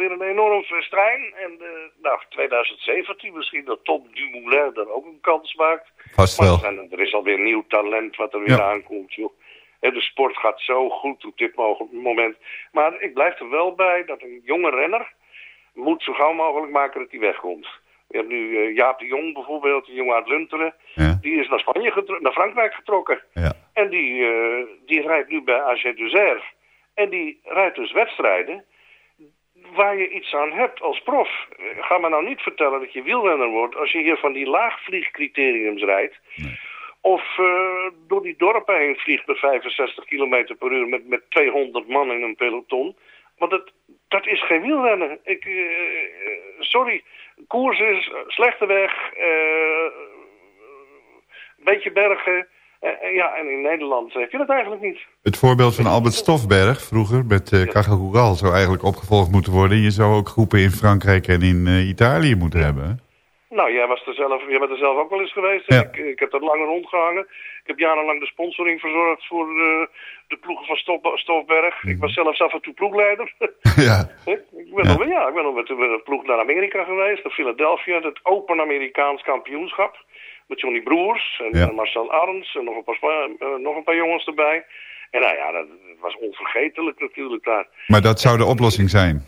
weer een enorm festijn. En eh, nou, 2017 misschien dat Tom Dumoulin daar ook een kans maakt.
Vast
Maar
wel.
er, zijn- er is alweer nieuw talent wat er weer
Ja.
aankomt, joh. En de sport gaat zo goed op dit mo- moment. Maar ik blijf er wel bij dat een jonge renner moet zo gauw mogelijk maken dat hij wegkomt. Je hebt nu eh, Jaap de Jong bijvoorbeeld, een jongen uit Lunteren. Die is naar Spanje naar Frankrijk getrokken.
Ja.
En die, eh, die rijdt nu bij AG Duzer. En die rijdt dus wedstrijden waar je iets aan hebt als prof. Eh, Ga me nou niet vertellen dat je wielrenner wordt als je hier van die laagvliegcriteriums rijdt. Of eh, door die dorpen heen vliegt met 65 km per uur met, met 200 man in een peloton. Want dat, dat is geen wielrennen. Ik, eh, sorry, koers is slechte weg, een beetje bergen. Eh, eh, ja, en in Nederland heb je dat eigenlijk niet.
Het voorbeeld van Albert Stofberg vroeger met uh, zou eigenlijk opgevolgd moeten worden. Je zou ook groepen in Frankrijk en in uh, Italië moeten hebben.
Nou, jij, was er zelf, jij bent er zelf ook wel eens geweest.
Ja.
Ik, ik heb er langer rondgehangen. Ik heb jarenlang de sponsoring verzorgd voor de ploegen van Stof, Stofberg. Ik was zelfs af en toe ploegleider.
ja.
ik ben, nog, ja, ik ben nog met, een ploeg naar Amerika geweest, naar Philadelphia. Het Open Amerikaans kampioenschap. Met Johnny Broers en,
Ja.
Marcel Arns en nog een, paar, eh, nog een paar jongens erbij. En nou ja, dat was onvergetelijk natuurlijk daar.
Maar dat zou de oplossing zijn.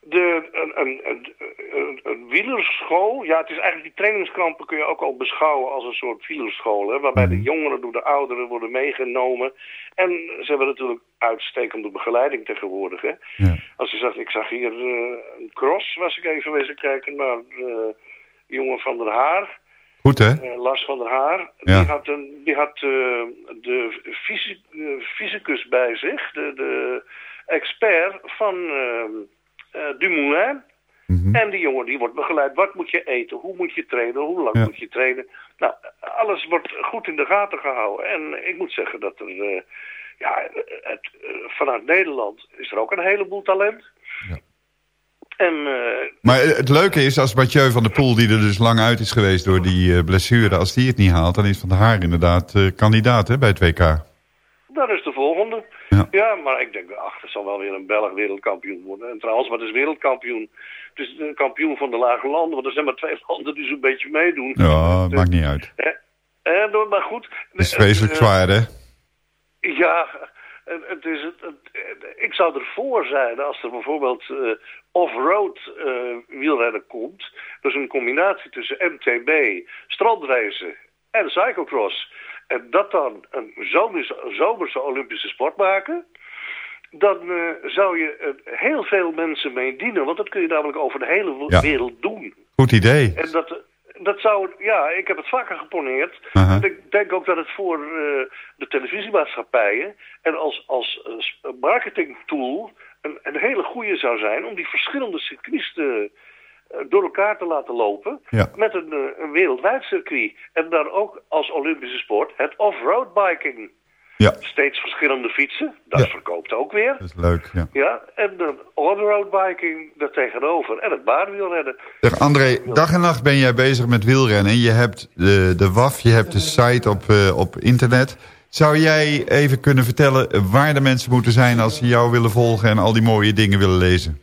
De, een, een, een, een, wielerschool, ja, het is eigenlijk die trainingskampen kun je ook al beschouwen als een soort wielerschool. Hè, waarbij de jongeren door de ouderen worden meegenomen. En ze hebben natuurlijk uitstekende begeleiding tegenwoordig. Hè. Als je zegt, ik zag hier eh, een cross, was ik even wezen kijken naar de jongen van der Haar.
Goed hè?
Eh, Lars van der Haar,
Ja.
die had, een, die had eh, de fysi- eh, fysicus bij zich, de, de expert van Dumoulin. En die jongen die wordt begeleid. Wat moet je eten? Hoe moet je trainen? Hoe lang
Ja.
moet je trainen? Nou, alles wordt goed in de gaten gehouden. En ik moet zeggen dat er, ja, het, vanuit Nederland is er ook een heleboel talent. En eh,
Maar het leuke is, als Mathieu van der Poel, die er dus lang uit is geweest door die eh, blessure, als die het niet haalt, dan is Van der Haar inderdaad eh, kandidaat hè, bij het WK.
Dat is de volgende. Ja. maar ik denk, ach, er zal wel weer een Belg wereldkampioen worden. En trouwens, wat is wereldkampioen? Het is de kampioen van de lage landen, want er zijn maar twee landen die zo'n beetje meedoen.
Ja, maakt niet uit.
Hè? Maar goed.
Het is vreselijk zwaar hè?
Ja, het, het is, het, ik zou ervoor zijn als er bijvoorbeeld eh, off-road eh, wielrennen komt. Dus een combinatie tussen MTB, strandracen en cyclocross. En dat dan een zomerse, zomerse Olympische sport maken. Dan eh, zou je heel veel mensen mee dienen. Want dat kun je namelijk over de hele
Ja.
wereld doen.
Goed idee.
En dat, dat zou, ja, ik heb het vaker geponeerd. En Ik denk ook dat het voor eh, de televisiemaatschappijen en als, als eh, s- marketingtool een, een hele goede zou zijn om die verschillende circuits te, door elkaar te laten lopen
Ja.
met een, eh, een wereldwijd circuit. En dan ook als Olympische sport het off-road biking.
Ja.
Steeds verschillende fietsen, dat verkoopt ook weer.
Dat is leuk, ja.
Ja, en de on-road biking daar tegenover. En het baanwielrennen.
Zeg André, dag en nacht ben jij bezig met wielrennen. Je hebt de, de WAF, je hebt de site op, eh, op internet. Zou jij even kunnen vertellen waar de mensen moeten zijn... als ze jou willen volgen en al die mooie dingen willen lezen?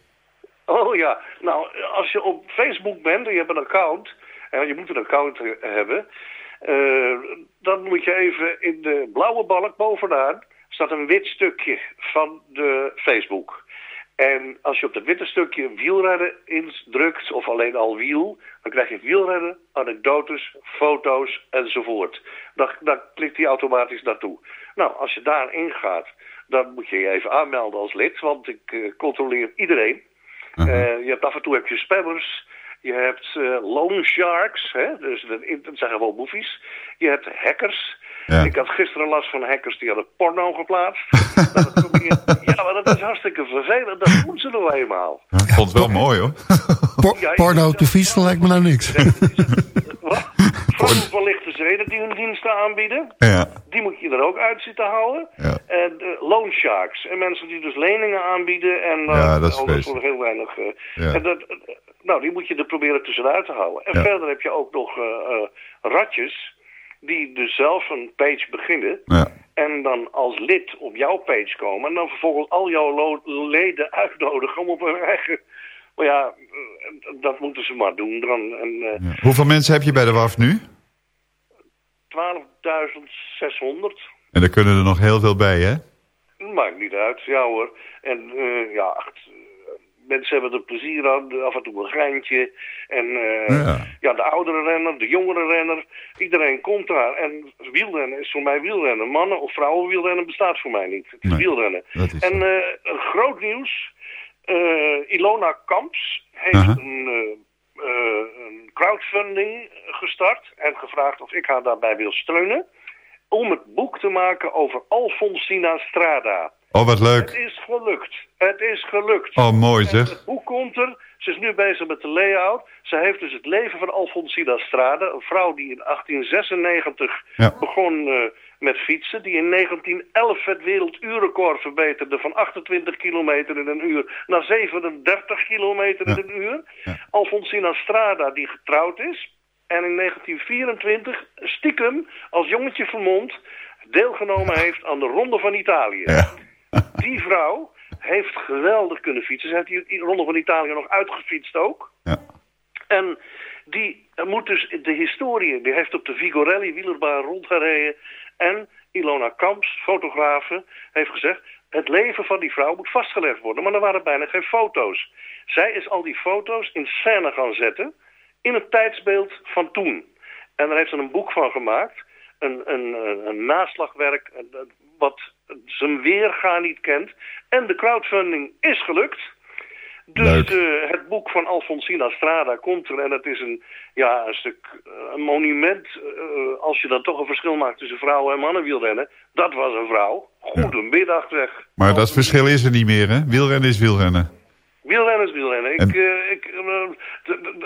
Oh ja, nou, als je op Facebook bent en je hebt een account, en je moet een account eh, hebben, eh, dan moet je even in de blauwe balk bovenaan staat een wit stukje van de Facebook. En als je op dat witte stukje wielrennen indrukt, of alleen al wiel, dan krijg je wielrennen, anekdotes, foto's enzovoort. Daar, daar klikt hij automatisch naartoe. Nou, als je daarin gaat, dan moet je je even aanmelden als lid, want ik eh, controleer iedereen. Eh, je hebt af en toe heb je spammers. Je hebt eh loan sharks, hè? dus dat dat zijn gewoon boefies. Je hebt hackers. Ik had gisteren last van hackers die hadden porno geplaatst. Dat ja, maar dat is hartstikke vervelend. Dat doen ze nou eenmaal.
Ik vond het wel mooi, hoor.
Por- porno op de fiets, dat lijkt me nou niks.
Vrouwen van lichte zeden die hun diensten aanbieden.
Ja.
Die moet je er ook uit zitten houden.
Ja.
En uh, loan sharks. En mensen die dus leningen aanbieden. En uh,
Ja, dat is
voor heel weinig. eh,
Ja.
en dat, eh, nou, die moet je er proberen tussenuit te houden. En verder heb je ook nog eh, eh, ratjes. Die dus zelf een page beginnen.
Ja.
En dan als lid op jouw page komen. En dan vervolgens al jouw leden uitnodigen om op hun eigen... Maar ja, eh, dat moeten ze maar doen. Dan, en, eh,
Hoeveel mensen heb je bij de WAF nu?
12.600.
En daar kunnen er nog heel veel bij, hè?
Maakt niet uit, ja hoor. En eh, ja, ach, mensen hebben er plezier aan, af en toe een geintje. En
Ja.
ja. de oudere renner, de jongere renner, iedereen komt daar. En wielrennen is voor mij wielrennen. Mannen of vrouwen wielrennen bestaat voor mij niet. Het is
Nee,
wielrennen.
is
en groot nieuws, Ilona Kamps heeft een, eh, eh, een crowdfunding gestart en gevraagd of ik haar daarbij wil steunen om het boek te maken over Alfonsina Strada.
Oh, wat leuk.
Het is gelukt. Het is gelukt.
Oh, mooi
En
zeg.
Het boek komt er. Ze is nu bezig met de layout. Ze heeft dus het leven van Alfonsina Strada. Een vrouw die in 1896
Ja.
begon eh, met fietsen. Die in 1911 het werelduurrecord verbeterde van 28 kilometer in een uur naar 37 kilometer in een uur. Alfonsina Strada die getrouwd is. En in 1924 stiekem als jongetje vermomd deelgenomen heeft aan de Ronde van Italië. Die vrouw heeft geweldig kunnen fietsen. Ze heeft die Ronde van Italië nog uitgefietst ook. En die moet dus de historie, die heeft op de Vigorelli wielerbaan rondgereden. En Ilona Kamps, fotografe, heeft gezegd... het leven van die vrouw moet vastgelegd worden. Maar er waren bijna geen foto's. Zij is al die foto's in scène gaan zetten... in het tijdsbeeld van toen. En daar heeft ze een boek van gemaakt. Een, een, een, naslagwerk wat zijn weerga niet kent. En de crowdfunding is gelukt. Dus eh, het boek van Alfonsina Strada komt er en het is een, ja, een stuk eh, een monument. eh, als je dan toch een verschil maakt tussen vrouwen en mannen wielrennen. Dat was een vrouw. Goedemiddag zeg.
Maar dat verschil is er niet meer, hè? Wielrennen is wielrennen.
Wielrennen is wielrennen. Ik, eh, ik, eh, d- d- d-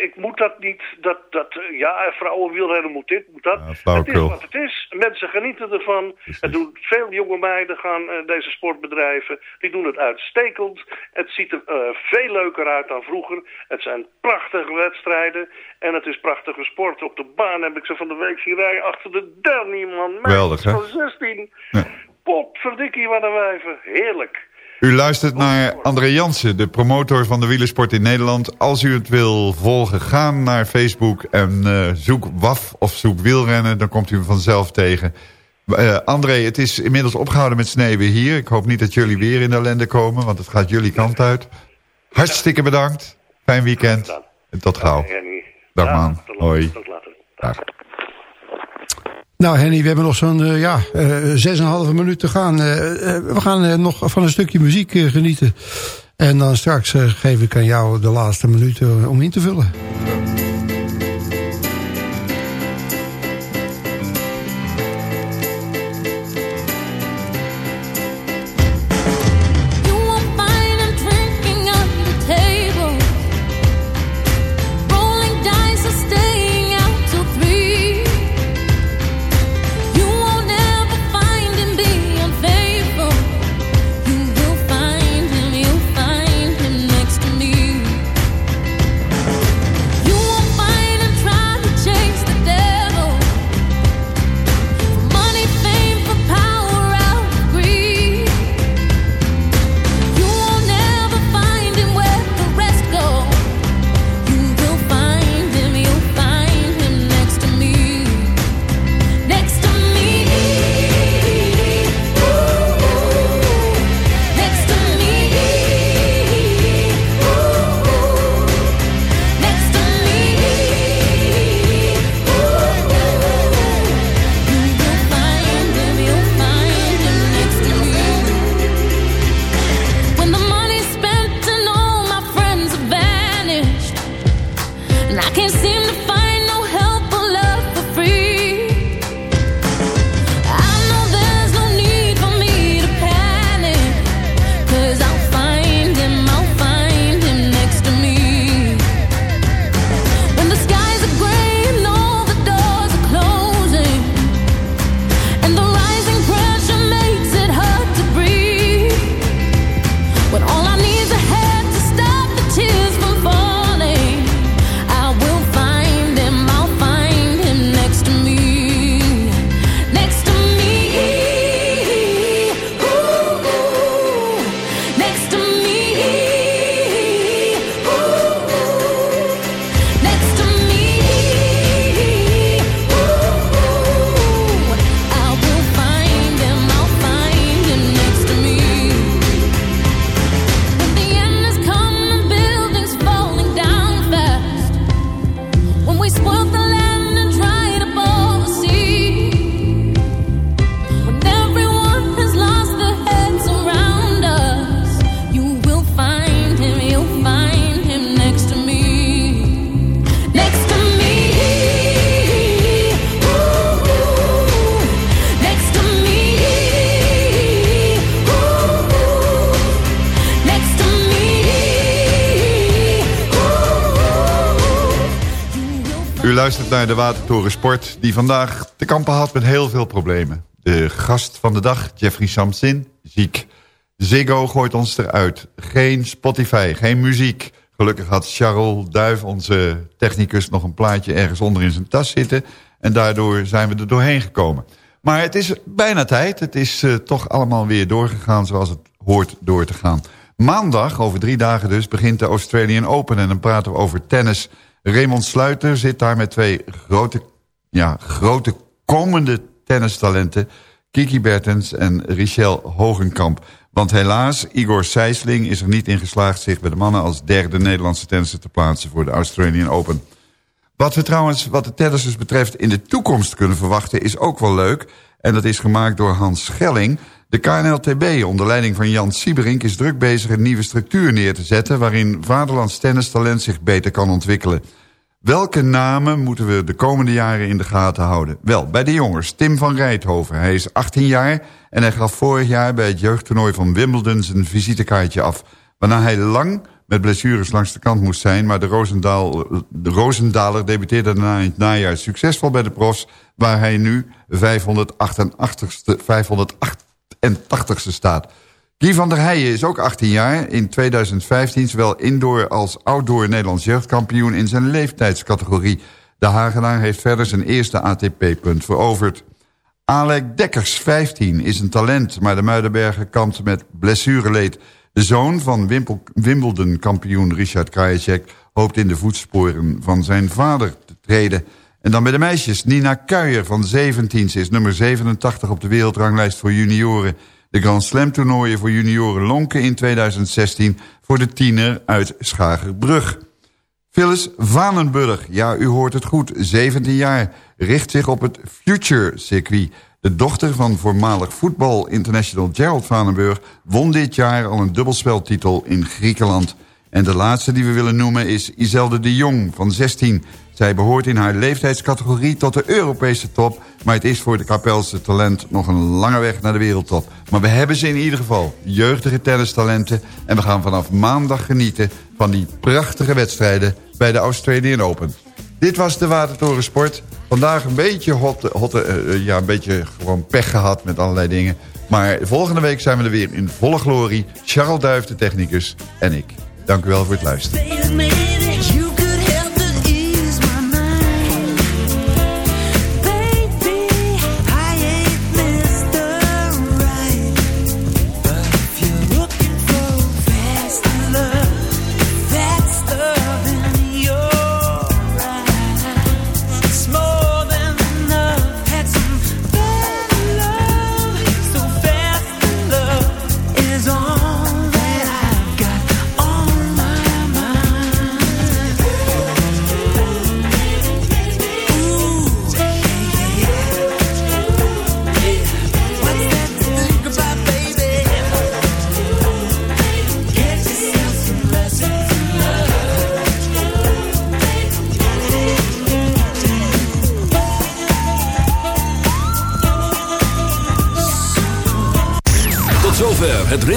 ik moet dat niet, dat, dat, eh, ja, vrouwen wielrennen moet dit, moet dat. het is wat het is. Mensen genieten ervan. Het doen veel jonge meiden gaan eh, deze sport bedrijven. Die doen het uitstekend. Het ziet er eh, veel leuker uit dan vroeger. Het zijn prachtige wedstrijden. En het is prachtige sport. Op de baan heb ik ze van de week zien rijden achter de Danny, man.
Geweldig, hè?
Van 16. Potverdikkie, wat een wijven. Heerlijk.
U luistert naar André Jansen, de promotor van de wielersport in Nederland. Als u het wil volgen, ga naar Facebook en eh, zoek WAF of zoek wielrennen. Dan komt u hem vanzelf tegen. Eh, André, het is inmiddels opgehouden met sneeuwen hier. Ik hoop niet dat jullie weer in de ellende komen, want het gaat jullie kant uit. Hartstikke bedankt. Fijn weekend. En tot gauw. Dag man. Hoi.
Tot later.
Dag.
Nou Henny, we hebben nog zo'n eh, ja, eh, en een halve minuut te gaan. Eh, eh, we gaan eh, nog van een stukje muziek eh, genieten. En dan straks eh, geef ik aan jou de laatste minuten om in te vullen.
Luistert naar de Watertoren Sport... die vandaag te kampen had met heel veel problemen. De gast van de dag, Jeffrey Samsin, ziek. Ziggo gooit ons eruit. Geen Spotify, geen muziek. Gelukkig had Charles Duif, onze technicus... nog een plaatje ergens onder in zijn tas zitten... en daardoor zijn we er doorheen gekomen. Maar het is bijna tijd. Het is uh, toch allemaal weer doorgegaan zoals het hoort door te gaan. Maandag, over drie dagen dus, begint de Australian Open... en dan praten we over tennis... Raymond Sluiter zit daar met twee grote, ja, grote komende tennistalenten... Kiki Bertens en Richel Hogenkamp. Want helaas, Igor Sijsling is er niet in geslaagd... zich bij de mannen als derde Nederlandse tennisser te plaatsen... voor de Australian Open. Wat we trouwens, wat de tennissers betreft... in de toekomst kunnen verwachten, is ook wel leuk. En dat is gemaakt door Hans Schelling... De KNLTB onder leiding van Jan Sieberink is druk bezig een nieuwe structuur neer te zetten... waarin vaderlands tennistalent zich beter kan ontwikkelen. Welke namen moeten we de komende jaren in de gaten houden? Wel, bij de jongens, Tim van Rijthoven. Hij is 18 jaar en hij gaf vorig jaar bij het jeugdtoernooi van Wimbledon zijn visitekaartje af. Waarna hij lang met blessures langs de kant moest zijn... maar de, Roosendaal, de Roosendaler debuteerde daarna in het najaar succesvol bij de profs... waar hij nu 588ste, 588ste staat. Guy van der Heijen is ook 18 jaar. In 2015 zowel indoor als outdoor Nederlands jeugdkampioen in zijn leeftijdscategorie. De Hagenaar heeft verder zijn eerste ATP-punt veroverd. Alec Dekkers, 15, is een talent, maar de Muidenberger kampt met blessureleed. De zoon van Wimbledon-kampioen Richard Krajicek hoopt in de voetsporen van zijn vader te treden. En dan bij de meisjes, Nina Kuijer van 17, ze is nummer 87 op de wereldranglijst voor junioren de Grand Slam toernooien voor junioren Lonken in 2016... voor de tiener uit Schagerbrug. Phyllis Vanenburg, ja u hoort het goed, 17 jaar... richt zich op het Future circuit. De dochter van voormalig voetbal international Gerald Vanenburg... won dit jaar al een dubbelspeltitel in Griekenland... En de laatste die we willen noemen is Iselde de Jong van 16. Zij behoort in haar leeftijdscategorie tot de Europese top... maar het is voor de Kapelse talent nog een lange weg naar de wereldtop. Maar we hebben ze in ieder geval, jeugdige tennistalenten... en we gaan vanaf maandag genieten van die prachtige wedstrijden... bij de Australian Open. Dit was de Watertoren Sport. Vandaag een beetje, hot, hot uh, ja, een beetje gewoon pech gehad met allerlei dingen. Maar volgende week zijn we er weer in volle glorie. Charles Duif, de technicus, en ik. Dank u wel voor het luisteren.